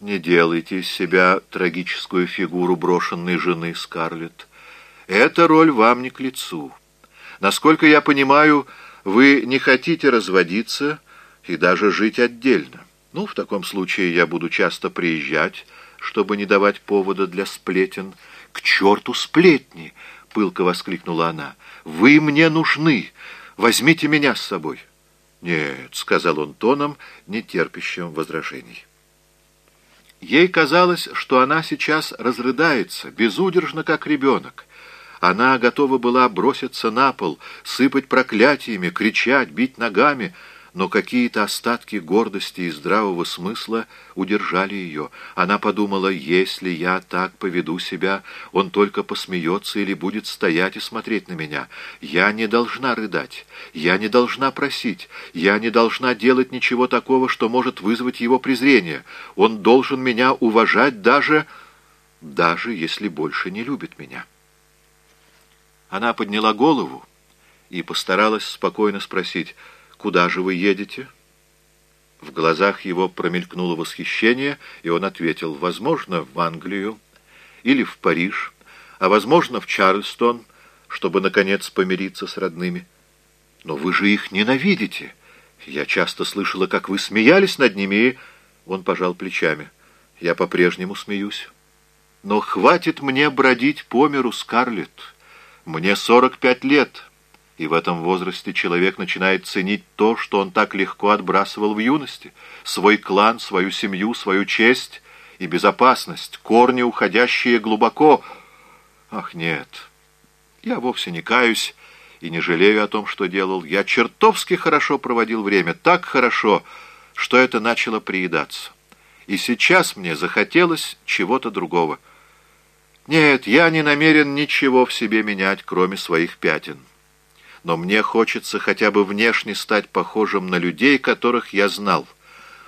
Не делайте из себя трагическую фигуру брошенной жены, Скарлетт. Эта роль вам не к лицу. Насколько я понимаю, вы не хотите разводиться и даже жить отдельно. Ну, в таком случае я буду часто приезжать, чтобы не давать повода для сплетен. «К черту сплетни!» — пылко воскликнула она. «Вы мне нужны! Возьмите меня с собой!» «Нет», — сказал он тоном, не терпящим возражений. Ей казалось, что она сейчас разрыдается, безудержно, как ребенок. Она готова была броситься на пол, сыпать проклятиями, кричать, бить ногами — но какие-то остатки гордости и здравого смысла удержали ее. Она подумала, если я так поведу себя, он только посмеется или будет стоять и смотреть на меня. Я не должна рыдать, я не должна просить, я не должна делать ничего такого, что может вызвать его презрение. Он должен меня уважать даже, даже если больше не любит меня. Она подняла голову и постаралась спокойно спросить, «Куда же вы едете?» В глазах его промелькнуло восхищение, и он ответил, «Возможно, в Англию или в Париж, а, возможно, в Чарльстон, чтобы, наконец, помириться с родными. Но вы же их ненавидите. Я часто слышала, как вы смеялись над ними, и...» Он пожал плечами. «Я по-прежнему смеюсь. Но хватит мне бродить по миру, Скарлетт. Мне сорок пять лет». И в этом возрасте человек начинает ценить то, что он так легко отбрасывал в юности. Свой клан, свою семью, свою честь и безопасность, корни, уходящие глубоко. Ах, нет, я вовсе не каюсь и не жалею о том, что делал. Я чертовски хорошо проводил время, так хорошо, что это начало приедаться. И сейчас мне захотелось чего-то другого. Нет, я не намерен ничего в себе менять, кроме своих пятен но мне хочется хотя бы внешне стать похожим на людей, которых я знал,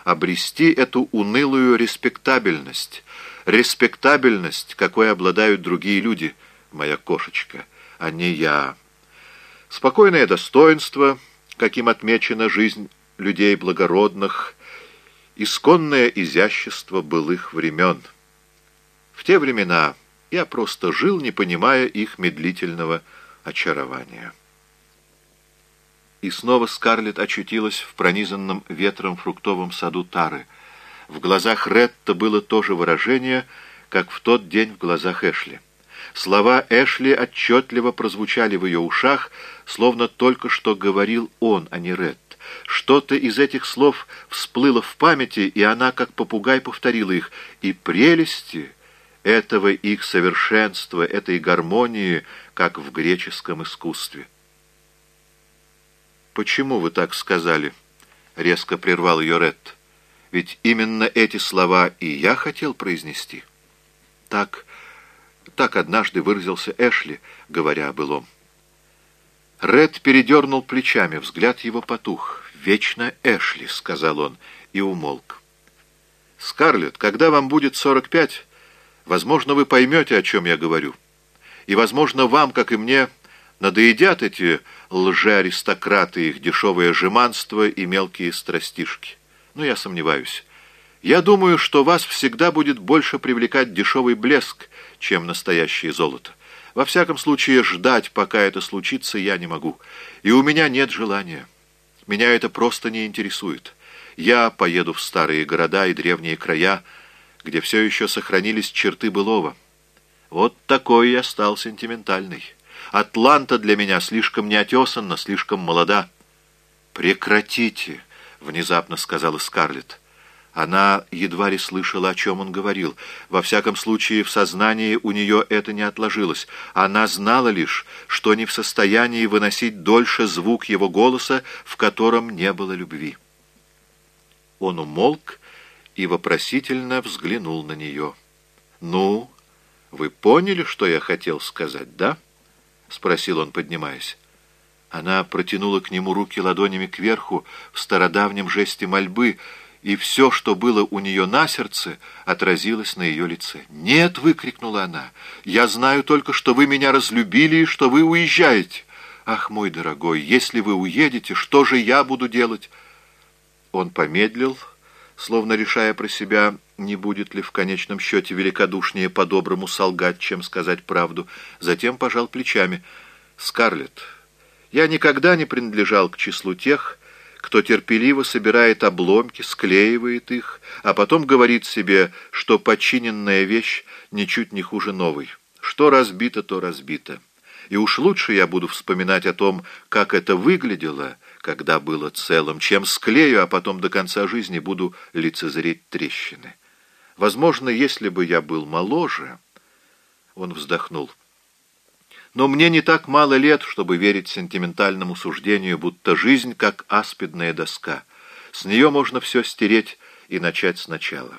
обрести эту унылую респектабельность, респектабельность, какой обладают другие люди, моя кошечка, а не я. Спокойное достоинство, каким отмечена жизнь людей благородных, исконное изящество былых времен. В те времена я просто жил, не понимая их медлительного очарования. И снова Скарлетт очутилась в пронизанном ветром фруктовом саду Тары. В глазах Ретта было то же выражение, как в тот день в глазах Эшли. Слова Эшли отчетливо прозвучали в ее ушах, словно только что говорил он, а не Ретт. Что-то из этих слов всплыло в памяти, и она, как попугай, повторила их. И прелести этого их совершенства, этой гармонии, как в греческом искусстве. «Почему вы так сказали?» — резко прервал ее Ретт. «Ведь именно эти слова и я хотел произнести». Так, так однажды выразился Эшли, говоря о былом. Ред передернул плечами, взгляд его потух. «Вечно Эшли», — сказал он, и умолк. «Скарлетт, когда вам будет сорок пять, возможно, вы поймете, о чем я говорю. И, возможно, вам, как и мне, надоедят эти лжеаристократы, их дешевое жеманство и мелкие страстишки. Но я сомневаюсь. Я думаю, что вас всегда будет больше привлекать дешевый блеск, чем настоящее золото. Во всяком случае, ждать, пока это случится, я не могу. И у меня нет желания. Меня это просто не интересует. Я поеду в старые города и древние края, где все еще сохранились черты былого. Вот такой я стал сентиментальный». Атланта для меня слишком неотесанна, слишком молода». «Прекратите!» — внезапно сказала Скарлетт. Она едва ли слышала, о чем он говорил. Во всяком случае, в сознании у нее это не отложилось. Она знала лишь, что не в состоянии выносить дольше звук его голоса, в котором не было любви. Он умолк и вопросительно взглянул на нее. «Ну, вы поняли, что я хотел сказать, да?» — спросил он, поднимаясь. Она протянула к нему руки ладонями кверху в стародавнем жесте мольбы, и все, что было у нее на сердце, отразилось на ее лице. «Нет!» — выкрикнула она. «Я знаю только, что вы меня разлюбили и что вы уезжаете. Ах, мой дорогой, если вы уедете, что же я буду делать?» Он помедлил, словно решая про себя, не будет ли в конечном счете великодушнее по-доброму солгать, чем сказать правду. Затем пожал плечами. «Скарлетт, я никогда не принадлежал к числу тех, кто терпеливо собирает обломки, склеивает их, а потом говорит себе, что починенная вещь ничуть не хуже новой. Что разбито, то разбито. И уж лучше я буду вспоминать о том, как это выглядело, когда было целым, чем склею, а потом до конца жизни буду лицезреть трещины. Возможно, если бы я был моложе... Он вздохнул. Но мне не так мало лет, чтобы верить сентиментальному суждению, будто жизнь как аспидная доска. С нее можно все стереть и начать сначала.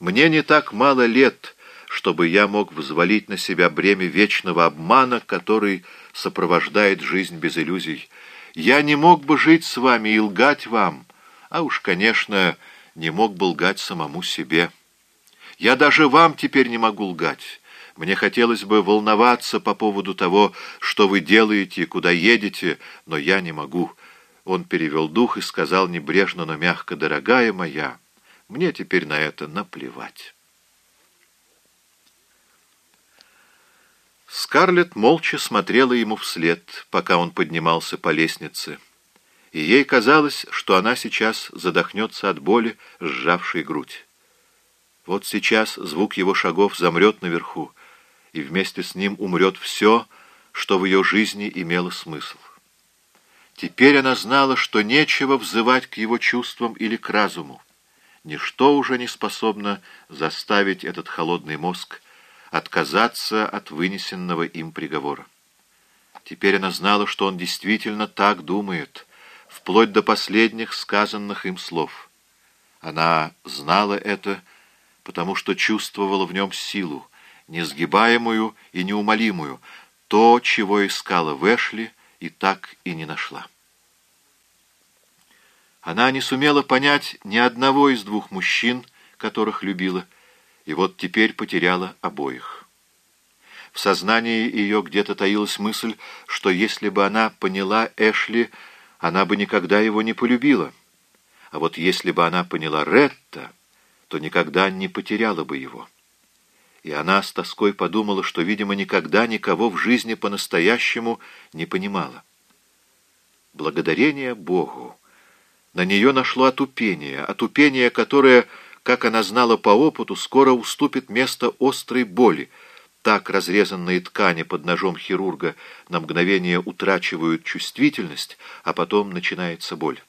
Мне не так мало лет, чтобы я мог взвалить на себя бремя вечного обмана, который сопровождает жизнь без иллюзий. Я не мог бы жить с вами и лгать вам, а уж, конечно, не мог бы лгать самому себе. Я даже вам теперь не могу лгать». Мне хотелось бы волноваться по поводу того, что вы делаете, куда едете, но я не могу». Он перевел дух и сказал небрежно, но мягко, «Дорогая моя, мне теперь на это наплевать». Скарлетт молча смотрела ему вслед, пока он поднимался по лестнице, и ей казалось, что она сейчас задохнется от боли, сжавшей грудь. Вот сейчас звук его шагов замрет наверху, и вместе с ним умрет все, что в ее жизни имело смысл. Теперь она знала, что нечего взывать к его чувствам или к разуму. Ничто уже не способно заставить этот холодный мозг отказаться от вынесенного им приговора. Теперь она знала, что он действительно так думает, вплоть до последних сказанных им слов. Она знала это, потому что чувствовала в нем силу, несгибаемую и неумолимую, то, чего искала в и так и не нашла. Она не сумела понять ни одного из двух мужчин, которых любила, и вот теперь потеряла обоих. В сознании ее где-то таилась мысль, что если бы она поняла Эшли, она бы никогда его не полюбила. А вот если бы она поняла Ретта, то никогда не потеряла бы его и она с тоской подумала, что, видимо, никогда никого в жизни по-настоящему не понимала. Благодарение Богу. На нее нашло отупение, отупение, которое, как она знала по опыту, скоро уступит место острой боли. Так разрезанные ткани под ножом хирурга на мгновение утрачивают чувствительность, а потом начинается боль.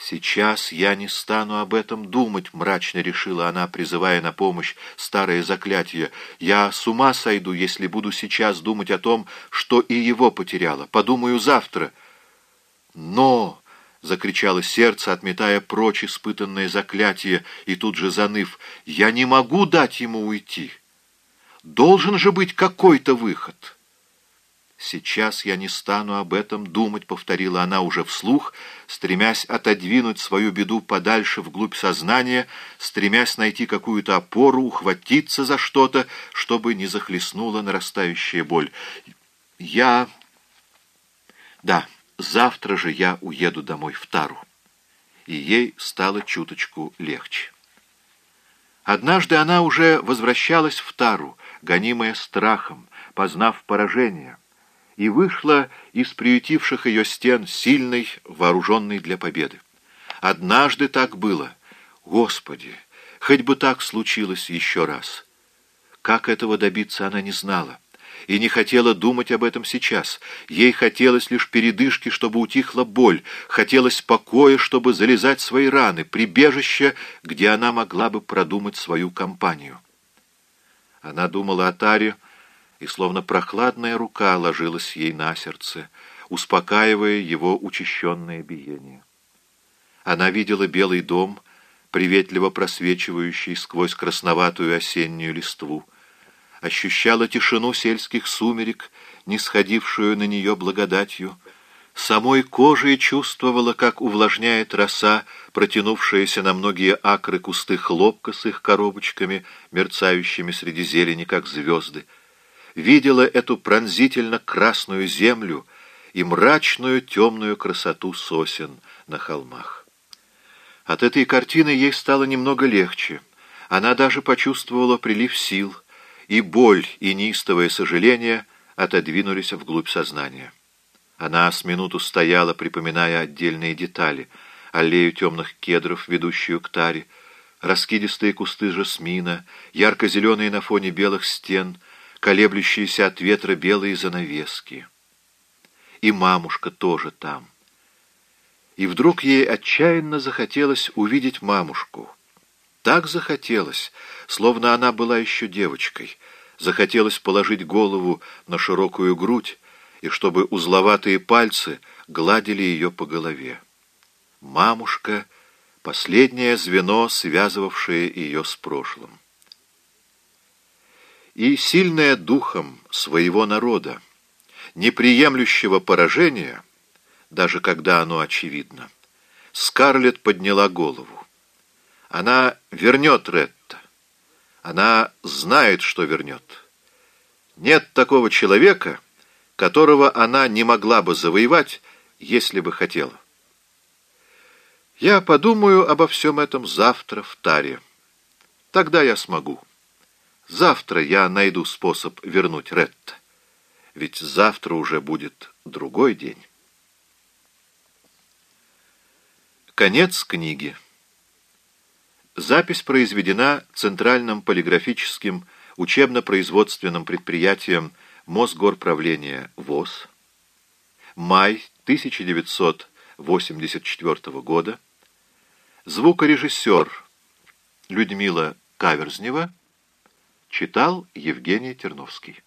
«Сейчас я не стану об этом думать», — мрачно решила она, призывая на помощь старое заклятие. «Я с ума сойду, если буду сейчас думать о том, что и его потеряла. Подумаю завтра». «Но!» — закричало сердце, отметая прочь испытанное заклятие, и тут же заныв. «Я не могу дать ему уйти. Должен же быть какой-то выход». «Сейчас я не стану об этом думать», — повторила она уже вслух, стремясь отодвинуть свою беду подальше вглубь сознания, стремясь найти какую-то опору, ухватиться за что-то, чтобы не захлестнула нарастающая боль. «Я... да, завтра же я уеду домой в Тару». И ей стало чуточку легче. Однажды она уже возвращалась в Тару, гонимая страхом, познав поражение — и вышла из приютивших ее стен сильной, вооруженной для победы. Однажды так было. Господи, хоть бы так случилось еще раз. Как этого добиться, она не знала. И не хотела думать об этом сейчас. Ей хотелось лишь передышки, чтобы утихла боль. Хотелось покоя, чтобы залезать свои раны, прибежище, где она могла бы продумать свою кампанию. Она думала о Таре, и словно прохладная рука ложилась ей на сердце, успокаивая его учащенное биение. Она видела белый дом, приветливо просвечивающий сквозь красноватую осеннюю листву, ощущала тишину сельских сумерек, не сходившую на нее благодатью, самой кожей чувствовала, как увлажняет роса, протянувшаяся на многие акры кусты хлопка с их коробочками, мерцающими среди зелени, как звезды, видела эту пронзительно красную землю и мрачную темную красоту сосен на холмах. От этой картины ей стало немного легче. Она даже почувствовала прилив сил, и боль, и неистовое сожаление отодвинулись вглубь сознания. Она с минуту стояла, припоминая отдельные детали, аллею темных кедров, ведущую к таре, раскидистые кусты жасмина, ярко-зеленые на фоне белых стен, колеблющиеся от ветра белые занавески. И мамушка тоже там. И вдруг ей отчаянно захотелось увидеть мамушку. Так захотелось, словно она была еще девочкой. Захотелось положить голову на широкую грудь, и чтобы узловатые пальцы гладили ее по голове. Мамушка — последнее звено, связывавшее ее с прошлым. И сильная духом своего народа, неприемлющего поражения — даже когда оно очевидно. Скарлетт подняла голову. Она вернет Ретта. Она знает, что вернет. Нет такого человека, которого она не могла бы завоевать, если бы хотела. Я подумаю обо всем этом завтра в Таре. Тогда я смогу. Завтра я найду способ вернуть Ретта. Ведь завтра уже будет другой день. Конец книги. Запись произведена Центральным полиграфическим учебно-производственным предприятием Мосгорправления ВОЗ. Май 1984 года. Звукорежиссер Людмила Каверзнева читал Евгений Терновский.